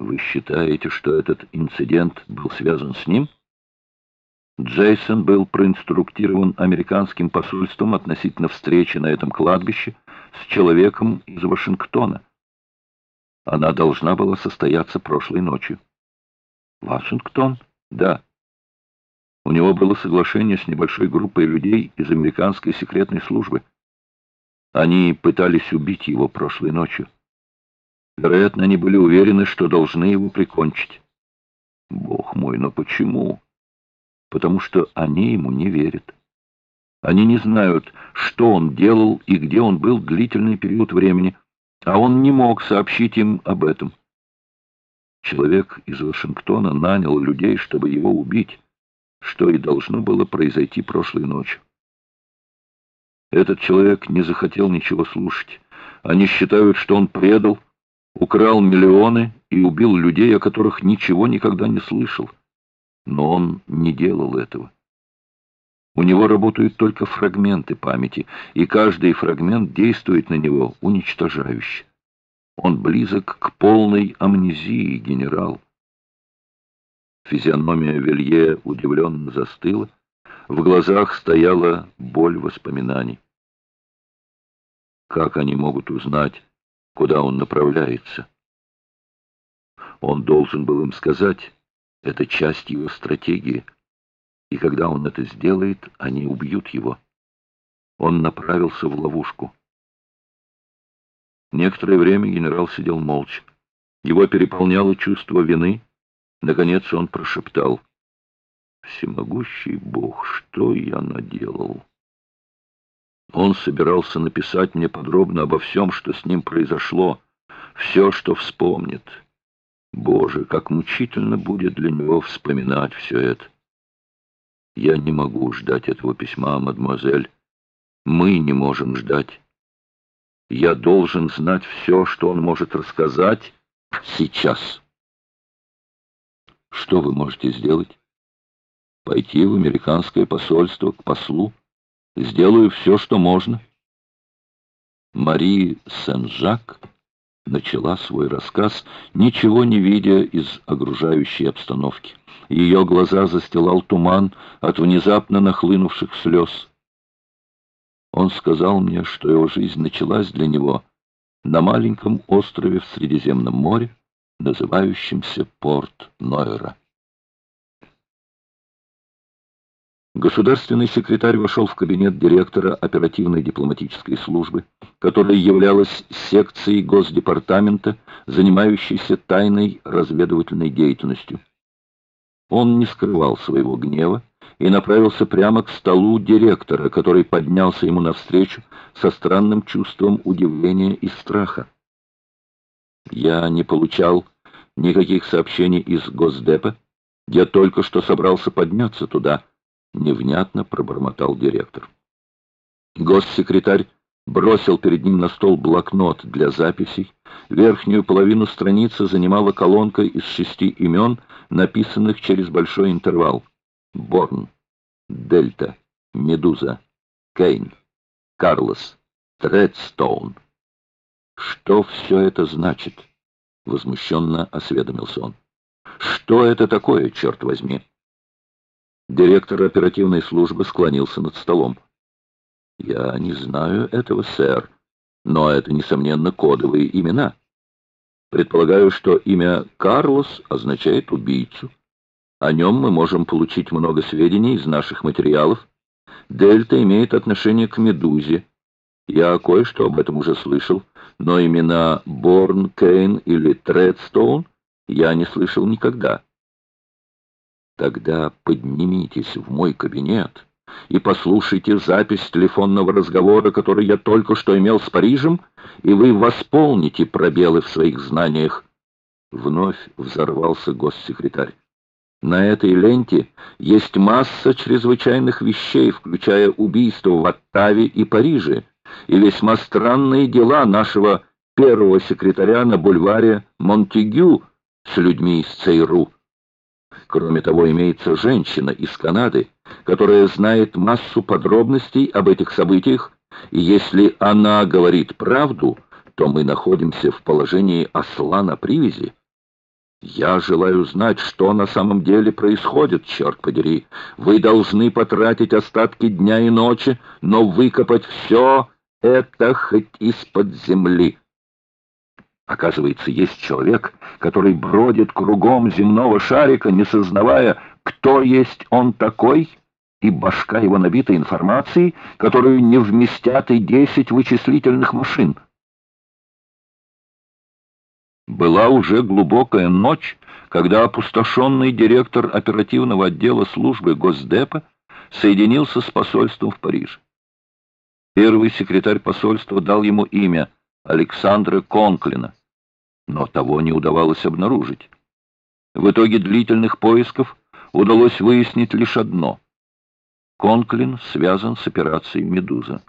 Вы считаете, что этот инцидент был связан с ним? Джейсон был проинструктирован американским посольством относительно встречи на этом кладбище с человеком из Вашингтона. Она должна была состояться прошлой ночью. Вашингтон? Да. У него было соглашение с небольшой группой людей из американской секретной службы. Они пытались убить его прошлой ночью. Вероятно, они были уверены, что должны его прикончить. Бог мой, но почему? Потому что они ему не верят. Они не знают, что он делал и где он был длительный период времени, а он не мог сообщить им об этом. Человек из Вашингтона нанял людей, чтобы его убить, что и должно было произойти прошлой ночью. Этот человек не захотел ничего слушать. Они считают, что он предал, украл миллионы и убил людей, о которых ничего никогда не слышал. Но он не делал этого. У него работают только фрагменты памяти, и каждый фрагмент действует на него уничтожающе. Он близок к полной амнезии, генерал. Физиономия Вилье удивленно застыла, в глазах стояла боль воспоминаний. Как они могут узнать, куда он направляется. Он должен был им сказать, это часть его стратегии, и когда он это сделает, они убьют его. Он направился в ловушку. Некоторое время генерал сидел молча. Его переполняло чувство вины. Наконец он прошептал. «Всемогущий Бог, что я наделал?» Он собирался написать мне подробно обо всем, что с ним произошло, все, что вспомнит. Боже, как мучительно будет для него вспоминать все это. Я не могу ждать этого письма, мадемуазель. Мы не можем ждать. Я должен знать все, что он может рассказать сейчас. Что вы можете сделать? Пойти в американское посольство к послу? Сделаю все, что можно. Мари Сен-Жак начала свой рассказ, ничего не видя из окружающей обстановки. Ее глаза застилал туман от внезапно нахлынувших слез. Он сказал мне, что его жизнь началась для него на маленьком острове в Средиземном море, называющемся Порт Государственный секретарь вошел в кабинет директора оперативной дипломатической службы, которая являлась секцией Госдепартамента, занимающейся тайной разведывательной деятельностью. Он не скрывал своего гнева и направился прямо к столу директора, который поднялся ему навстречу со странным чувством удивления и страха. «Я не получал никаких сообщений из Госдепа. Я только что собрался подняться туда». — невнятно пробормотал директор. Госсекретарь бросил перед ним на стол блокнот для записей. Верхнюю половину страницы занимала колонка из шести имен, написанных через большой интервал. Борн, Дельта, Медуза, Кейн, Карлос, Тредстоун. «Что все это значит?» — возмущенно осведомился он. «Что это такое, черт возьми?» Директор оперативной службы склонился над столом. «Я не знаю этого, сэр, но это, несомненно, кодовые имена. Предполагаю, что имя Карлос означает убийцу. О нем мы можем получить много сведений из наших материалов. Дельта имеет отношение к Медузе. Я кое-что об этом уже слышал, но имена Борн, Кейн или Тредстоун я не слышал никогда». Тогда поднимитесь в мой кабинет и послушайте запись телефонного разговора, который я только что имел с Парижем, и вы восполните пробелы в своих знаниях. Вновь взорвался госсекретарь. На этой ленте есть масса чрезвычайных вещей, включая убийство в Оттаве и Париже, и весьма странные дела нашего первого секретаря на бульваре Монтегю с людьми из ЦРУ. Кроме того, имеется женщина из Канады, которая знает массу подробностей об этих событиях, и если она говорит правду, то мы находимся в положении осла на привязи. Я желаю знать, что на самом деле происходит, черт подери. Вы должны потратить остатки дня и ночи, но выкопать все это хоть из-под земли. Оказывается, есть человек, который бродит кругом земного шарика, не сознавая, кто есть он такой, и башка его набита информацией, которую не вместят и десять вычислительных машин. Была уже глубокая ночь, когда опустошенный директор оперативного отдела службы Госдепа соединился с посольством в Париже. Первый секретарь посольства дал ему имя Александра Конклина, но того не удавалось обнаружить. В итоге длительных поисков удалось выяснить лишь одно. Конклин связан с операцией «Медуза».